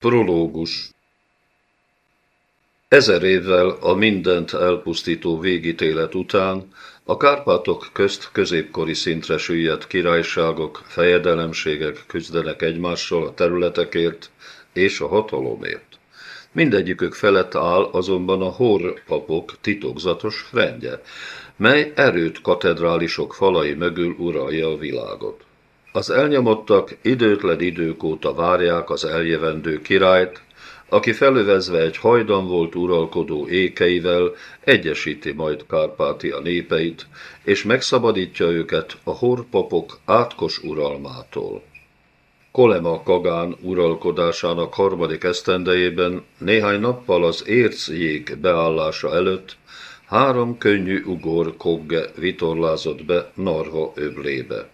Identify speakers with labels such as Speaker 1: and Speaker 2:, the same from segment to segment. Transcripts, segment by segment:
Speaker 1: Prológus Ezer évvel a mindent elpusztító végítélet után a Kárpátok közt középkori szintre süllyedt királyságok, fejedelemségek küzdenek egymással a területekért és a hatalomért. Mindegyikük felett áll azonban a hor papok titokzatos rendje, mely erőt katedrálisok falai mögül uralja a világot. Az elnyomottak időtlen idők óta várják az eljövendő királyt, aki felövezve egy hajdan volt uralkodó ékeivel egyesíti majd Kárpátia népeit, és megszabadítja őket a horpapok átkos uralmától. Kolema Kagán uralkodásának harmadik esztendejében néhány nappal az ércjék beállása előtt három könnyű ugor kogge vitorlázott be Narva öblébe.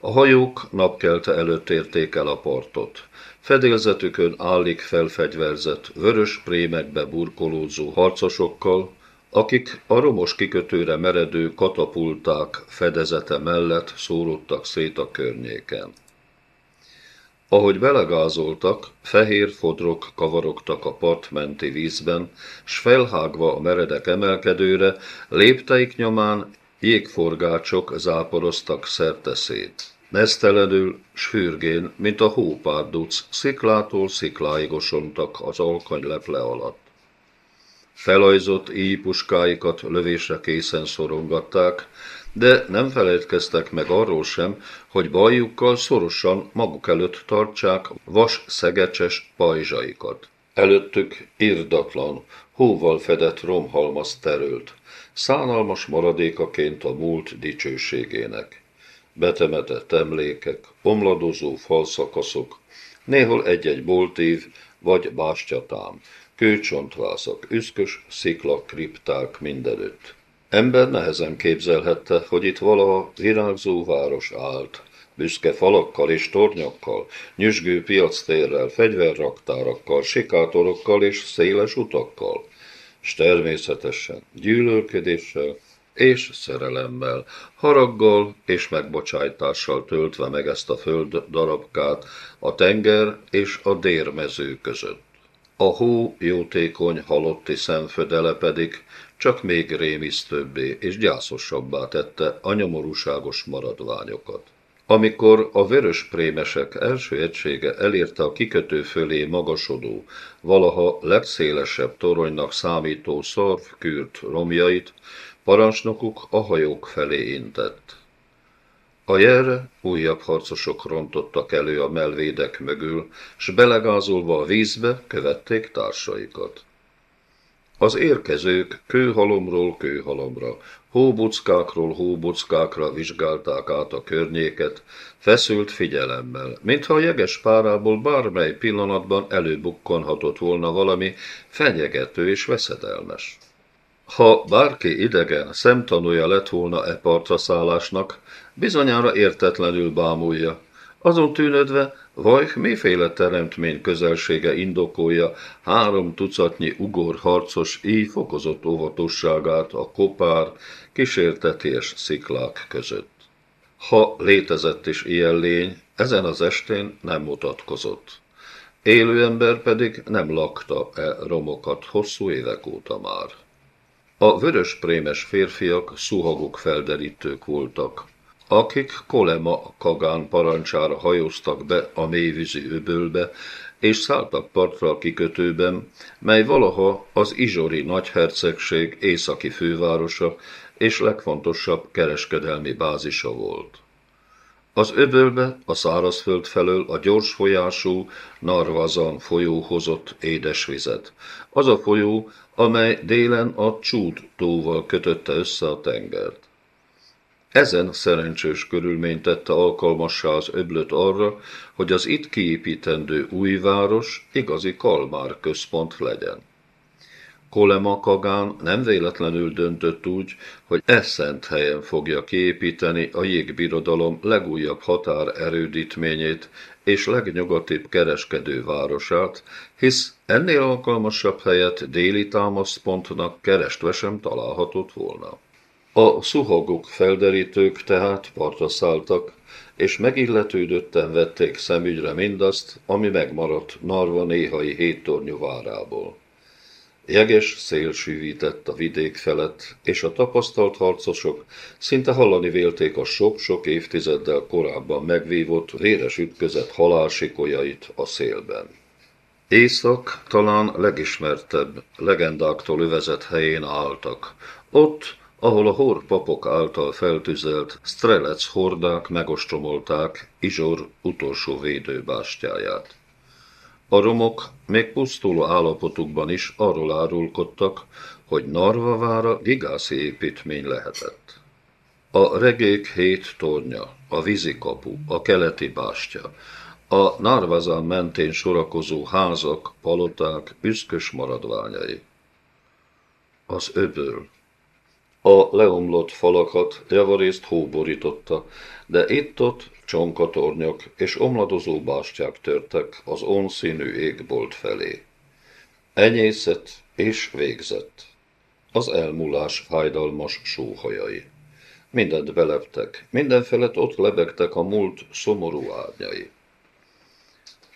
Speaker 1: A hajók napkelte előtt érték el a partot. Fedélzetükön állik felfegyverzett, vörös prémekbe burkolózó harcosokkal, akik a romos kikötőre meredő katapulták fedezete mellett szórodtak szét a környéken. Ahogy belegázoltak, fehér fodrok kavarogtak a partmenti vízben, s felhágva a meredek emelkedőre, lépteik nyomán jégforgácsok záporoztak szét. Nesztelenül, s fürgén, mint a hópárduc, sziklától szikláig osontak az alkany leple alatt. Felajzott íjpuskáikat lövésre készen szorongatták, de nem felejtkeztek meg arról sem, hogy bajukkal szorosan maguk előtt tartsák vas szegecses pajzsaikat. Előttük irdatlan, hóval fedett romhalmaz terült, szánalmas maradékaként a múlt dicsőségének betemetett emlékek, omladozó falszakaszok, néhol egy-egy boltív vagy bástyatám, kőcsontvázak, üszkös sziklak, kripták mindenütt. Ember nehezen képzelhette, hogy itt valaha virágzó város állt, büszke falakkal és tornyokkal, nyüzsgő piactérrel, fegyverraktárakkal, sikátorokkal és széles utakkal, és természetesen gyűlölködéssel, és szerelemmel, haraggal és megbocsájtással töltve meg ezt a föld darabkát a tenger és a dérmező között. A hó jótékony halotti szemfödele pedig csak még rémisztőbbé és gyászosabbá tette a nyomorúságos maradványokat. Amikor a vörös prémesek első egysége elérte a kikötő fölé magasodó, valaha legszélesebb toronynak számító szarvkürt romjait, Parancsnokuk a hajók felé intett. A jelre újabb harcosok rontottak elő a melvédek mögül, s belegázolva a vízbe követték társaikat. Az érkezők kőhalomról kőhalomra, hóbuckákról hóbuckákra vizsgálták át a környéket, feszült figyelemmel, mintha a jeges párából bármely pillanatban előbukkanhatott volna valami fenyegető és veszedelmes. Ha bárki idegen szemtanúja lett volna e partraszállásnak, bizonyára értetlenül bámulja. Azon tűnödve, vaj, miféle teremtmény közelsége indokolja három tucatnyi ugor harcos így fokozott óvatosságát a kopár, kísértetés sziklák között. Ha létezett is ilyen lény, ezen az estén nem mutatkozott. Élő ember pedig nem lakta e romokat hosszú évek óta már. A vörös prémes férfiak szuhagok felderítők voltak, akik Kolema Kagán parancsára hajóztak be a mélyvízi öbölbe, és szálltak partra a kikötőben, mely valaha az Izsori nagyhercegség északi fővárosa és legfontosabb kereskedelmi bázisa volt. Az öbölbe a szárazföld felől a gyors folyású Narvazan folyó hozott édesvizet. Az a folyó, amely délen a Csúd tóval kötötte össze a tengert. Ezen szerencsés körülmény tette alkalmassá az öblöt arra, hogy az itt kiépítendő új város igazi Kalmár központ legyen. Kolema Kagán nem véletlenül döntött úgy, hogy eszent helyen fogja kiépíteni a jégbirodalom legújabb határ erődítményét és legnyugatibb kereskedővárosát, hisz ennél alkalmasabb helyet déli támaszpontnak kerestve sem találhatott volna. A szuhagok felderítők tehát partra szálltak, és megilletődötten vették szemügyre mindazt, ami megmaradt Narva néhai héttornyú várából. Jeges szél sűvített a vidék felett, és a tapasztalt harcosok szinte hallani vélték a sok-sok évtizeddel korábban megvívott véres ütközet halálsikolyait a szélben. Észak talán legismertebb legendáktól övezett helyén álltak. Ott, ahol a hor papok által feltüzelt Strelec hordák megostromolták Izsor utolsó védőbástyáját. A romok még pusztuló állapotukban is arról árulkodtak, hogy Narva vára gigászi építmény lehetett. A regék hét tornya, a vízikapu, a keleti bástya, a Narvazán mentén sorakozó házak, paloták, büszkös maradványai. Az öböl. A leomlott falakat javarészt hó borította, de itt-ott csonkatornyok és omladozó bástyák törtek az onszínű égbolt felé. Enyészet és végzett. Az elmúlás fájdalmas sóhajai. Mindent beleptek, mindenfelett ott lebegtek a múlt szomorú árnyai.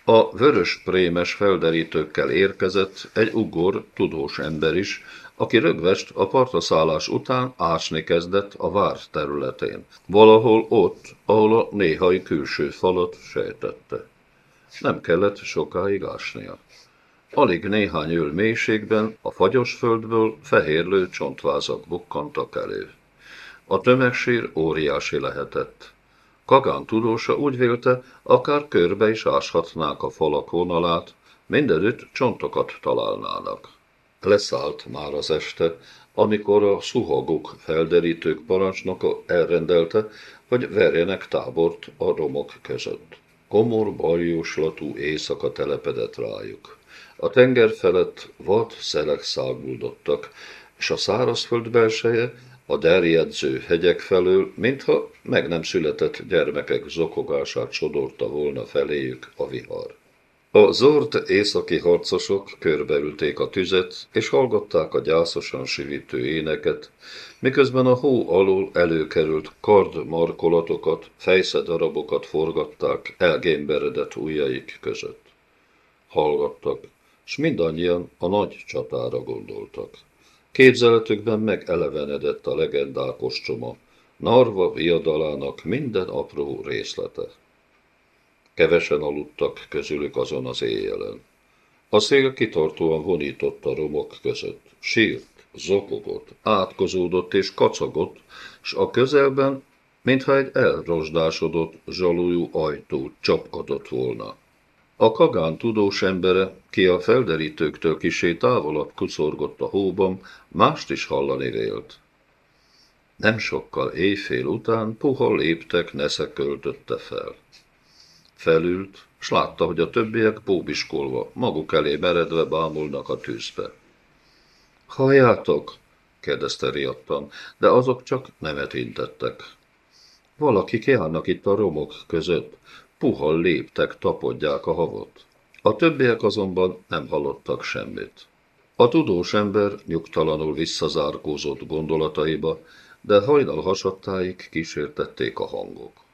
Speaker 1: A vörös prémes felderítőkkel érkezett egy ugor, tudós ember is, aki rögvest a partraszállás után ásni kezdett a vár területén, valahol ott, ahol a néhai külső falat sejtette. Nem kellett sokáig ásnia. Alig néhány öl mélységben a fagyos földből fehérlő csontvázak bukkantak elő. A tömegsír óriási lehetett. Kagán tudósa úgy vélte, akár körbe is áshatnák a falak vonalát, mindenütt csontokat találnának. Leszállt már az este, amikor a szuhagok felderítők parancsnoka elrendelte, hogy verjenek tábort a romok között. Komor baljóslatú éjszaka telepedett rájuk. A tenger felett vad szelek száguldottak, és a szárazföld belseje a derjedző hegyek felől, mintha meg nem született gyermekek zokogását sodorta volna feléjük a vihar. A zord északi harcosok körbeülték a tüzet, és hallgatták a gyászosan sivítő éneket, miközben a hó alól előkerült kard markolatokat, fejszedarabokat forgatták elgémberedett ujjaik között. Hallgattak, s mindannyian a nagy csatára gondoltak. Képzeletükben megelevenedett a legendák ostroma, Narva viadalának minden apró részlete. Kevesen aludtak közülük azon az éjjelen. A szél kitartóan vonított a romok között. Sírt, zokogott, átkozódott és kacagott, s a közelben, mintha egy elrosdásodott, zsalújú ajtó csapkodott volna. A kagán tudós embere, ki a felderítőktől kisé távolabb kucorgott a hóban, mást is hallani vélt. Nem sokkal éjfél után puha léptek Nesze költötte fel. Felült, s látta, hogy a többiek bóbiskolva, maguk elé meredve bámulnak a tűzbe. Halljátok, kérdezte riadtan, de azok csak nemet intettek. Valaki kiállnak itt a romok között, puha léptek, tapodják a havot. A többiek azonban nem hallottak semmit. A tudós ember nyugtalanul visszazárkózott gondolataiba, de hajnal hasadtáig kísértették a hangok.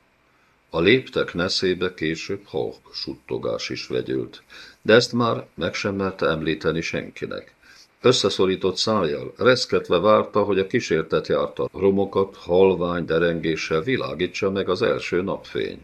Speaker 1: A léptek neszébe később halk suttogás is vegyült, de ezt már meg sem merte említeni senkinek. Összeszorított szájjal, reszketve várta, hogy a kísértet járta romokat halvány derengéssel világítsa meg az első napfény.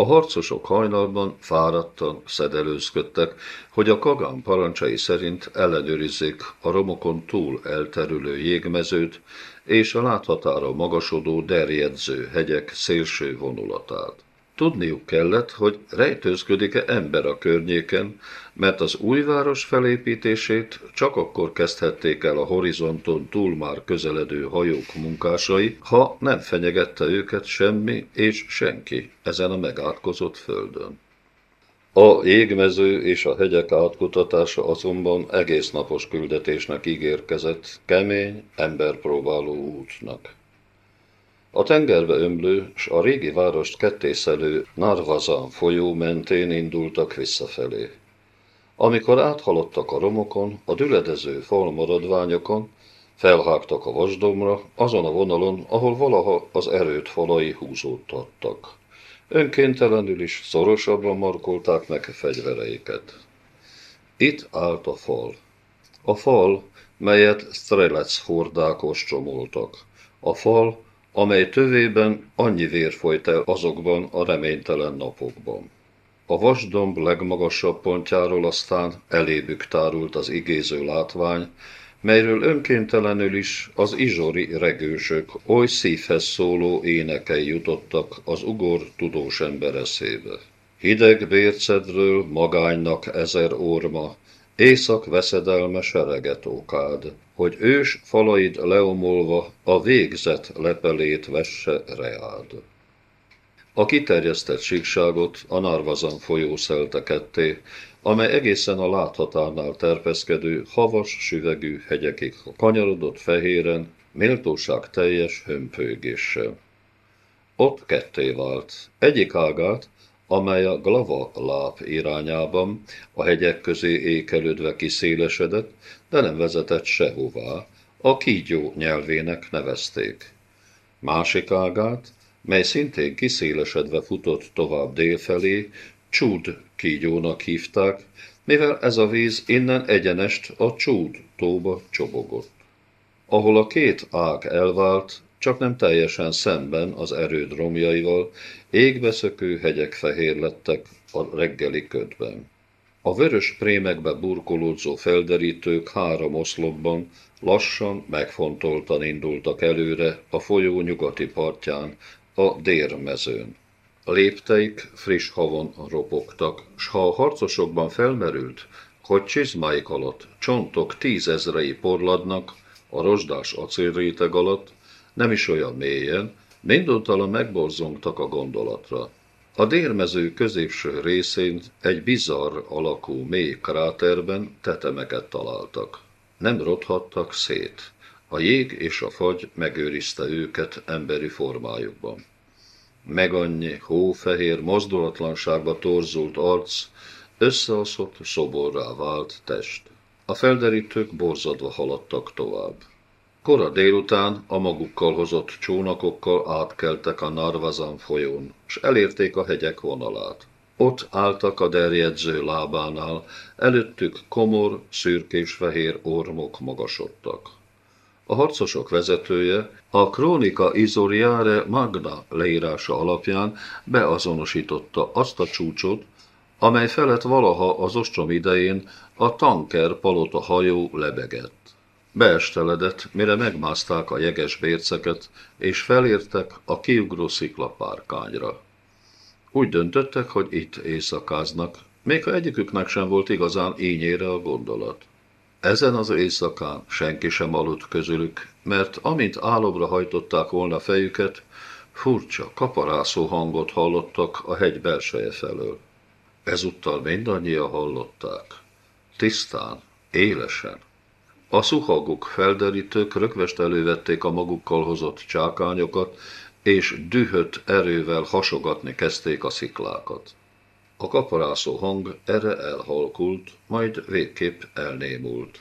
Speaker 1: A harcosok hajnalban fáradtan szedelőzködtek, hogy a kagán parancsai szerint ellenőrizzék a romokon túl elterülő jégmezőt és a láthatára magasodó derjedző hegyek szélső vonulatát. Tudniuk kellett, hogy rejtőzködik-e ember a környéken, mert az új város felépítését csak akkor kezdhették el a horizonton túl már közeledő hajók munkásai, ha nem fenyegette őket semmi és senki ezen a megátkozott földön. A jégmező és a hegyek átkutatása azonban egész napos küldetésnek ígérkezett, kemény, emberpróbáló útnak. A tengerbe ömlő s a régi várost kettészelő Narvazan folyó mentén indultak visszafelé. Amikor áthaladtak a romokon, a düledező fal maradványokon, felhágtak a vasdomra, azon a vonalon, ahol valaha az erőt falai húzódtattak. Önkéntelenül is szorosabban markolták meg fegyvereiket. Itt állt a fal. A fal, melyet strelec hordák ostromoltak. A fal, amely tövében annyi vér folyt el azokban a reménytelen napokban. A vasdomb legmagasabb pontjáról aztán elébük tárult az igéző látvány, melyről önkéntelenül is az izsori regősök oly szívhez szóló énekei jutottak az ugor tudós ember eszébe. Hideg bércedről magánynak ezer orma, éjszak veszedelme sereget okád, hogy ős falaid leomolva a végzet lepelét vesse reád. A kiterjesztett síkságot a Narvazan folyó szelte ketté, amely egészen a láthatárnál terpeszkedő, havas, süvegű hegyekig kanyarodott fehéren, méltóság teljes hömpölygéssel. Ott ketté vált. Egyik ágát, amely a Glava láp irányában a hegyek közé ékelődve kiszélesedett, de nem vezetett sehová, a kígyó nyelvének nevezték. Másik ágát, mely szintén kiszélesedve futott tovább délfelé, Csúd kígyónak hívták, mivel ez a víz innen egyenest a Csúd tóba csobogott. Ahol a két ág elvált, csak nem teljesen szemben az erőd romjaival, égbeszökő hegyek fehér lettek a reggeli ködben. A vörös prémekbe burkolódzó felderítők három oszlopban lassan, megfontoltan indultak előre a folyó nyugati partján, a dérmezőn. A lépteik friss havon ropogtak, s ha a harcosokban felmerült, hogy csizmáik alatt csontok tízezrei porladnak, a rozsdás acélréteg alatt, nem is olyan mélyen, minduntalan megborzongtak a gondolatra. A dérmező középső részén egy bizarr alakú mély kráterben tetemeket találtak. Nem rothattak szét. A jég és a fagy megőrizte őket emberi formájukban. Meg annyi hófehér, mozdulatlanságba torzult arc, összeaszott szoborrá vált test. A felderítők borzadva haladtak tovább. Kora délután a magukkal hozott csónakokkal átkeltek a Narvazan folyón, s elérték a hegyek vonalát. Ott álltak a derjedző lábánál, előttük komor, szürkés-fehér ormok magasodtak. A harcosok vezetője a Krónika Izoriare Magna leírása alapján beazonosította azt a csúcsot, amely felett valaha az ostrom idején a tanker palota hajó lebegett. Beesteledett, mire megmászták a jeges bérceket, és felértek a kiugró sziklapárkányra. Úgy döntöttek, hogy itt éjszakáznak, még ha egyiküknek sem volt igazán ínyére a gondolat. Ezen az éjszakán senki sem aludt közülük, mert amint álomra hajtották volna fejüket, furcsa, kaparászó hangot hallottak a hegy belseje felől. Ezúttal mindannyian hallották. Tisztán, élesen. A szuhagok felderítők rökvest elővették a magukkal hozott csákányokat, és dühött erővel hasogatni kezdték a sziklákat. A kaparászó hang erre elhalkult, majd végképp elnémult.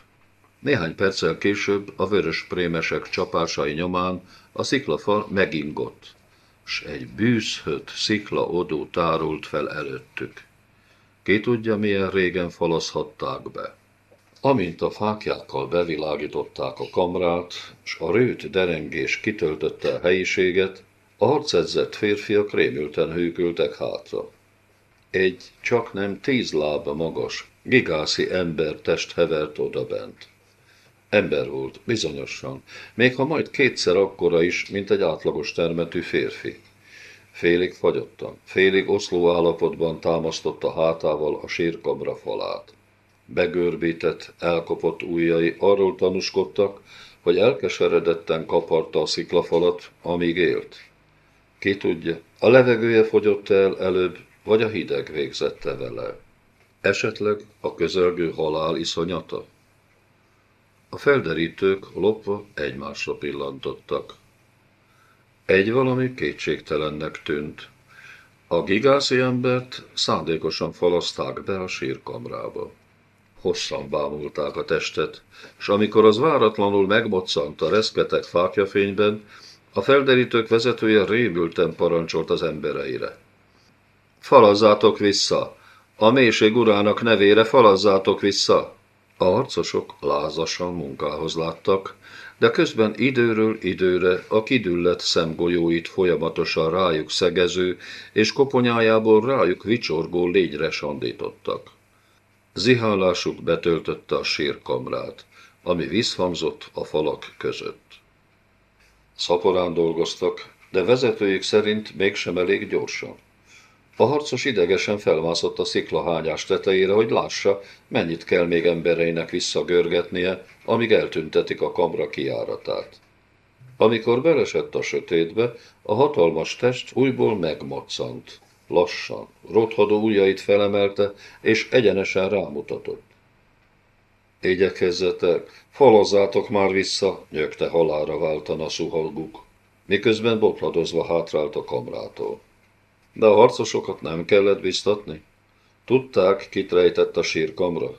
Speaker 1: Néhány perccel később a vörös prémesek csapásai nyomán a sziklafal megingott, s egy bűzhött odó tárult fel előttük. Ki tudja, milyen régen falazhatták be. Amint a fákjákkal bevilágították a kamrát, s a rőt derengés kitöltötte a helyiséget, a harcedzett férfiak rémülten hűkültek hátra. Egy csak nem tíz lába magas, gigászi ember test hevert odabent. Ember volt, bizonyosan, még ha majd kétszer akkora is, mint egy átlagos termetű férfi. Félig fagyottan, félig oszló állapotban támasztotta hátával a sírkamra falát. Begörbített, elkopott ujjai arról tanúskodtak, hogy elkeseredetten kaparta a sziklafalat, amíg élt. Ki tudja, a levegője fogyott el előbb, vagy a hideg végzette vele. Esetleg a közelgő halál iszonyata? A felderítők lopva egymásra pillantottak. Egy valami kétségtelennek tűnt. A gigászi embert szándékosan falaszták be a sírkamrába. Hosszan bámulták a testet, és amikor az váratlanul megmoccant a reszketek fákjafényben, a felderítők vezetője rémülten parancsolt az embereire. Falazzátok vissza! A mélység urának nevére falazzátok vissza! A harcosok lázasan munkához láttak, de közben időről időre a kidüllett szemgolyóit folyamatosan rájuk szegező és koponyájából rájuk vicsorgó légyre sandítottak. Zihálásuk betöltötte a sírkamrát, ami visszhangzott a falak között. Szaporán dolgoztak, de vezetőjük szerint mégsem elég gyorsan. A harcos idegesen felmászott a sziklahányás tetejére, hogy lássa, mennyit kell még embereinek visszagörgetnie, amíg eltüntetik a kamra kiáratát. Amikor belesett a sötétbe, a hatalmas test újból megmoccant. Lassan, rothadó ujjait felemelte, és egyenesen rámutatott. Igyekezzetek, falazzátok már vissza, nyögte halára váltan a szuhalguk, miközben botladozva hátrált a kamrától. De a harcosokat nem kellett biztatni. Tudták, kit rejtett a sírkamra.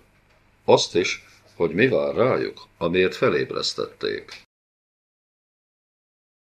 Speaker 1: Azt is, hogy mi vár rájuk, amiért felébresztették.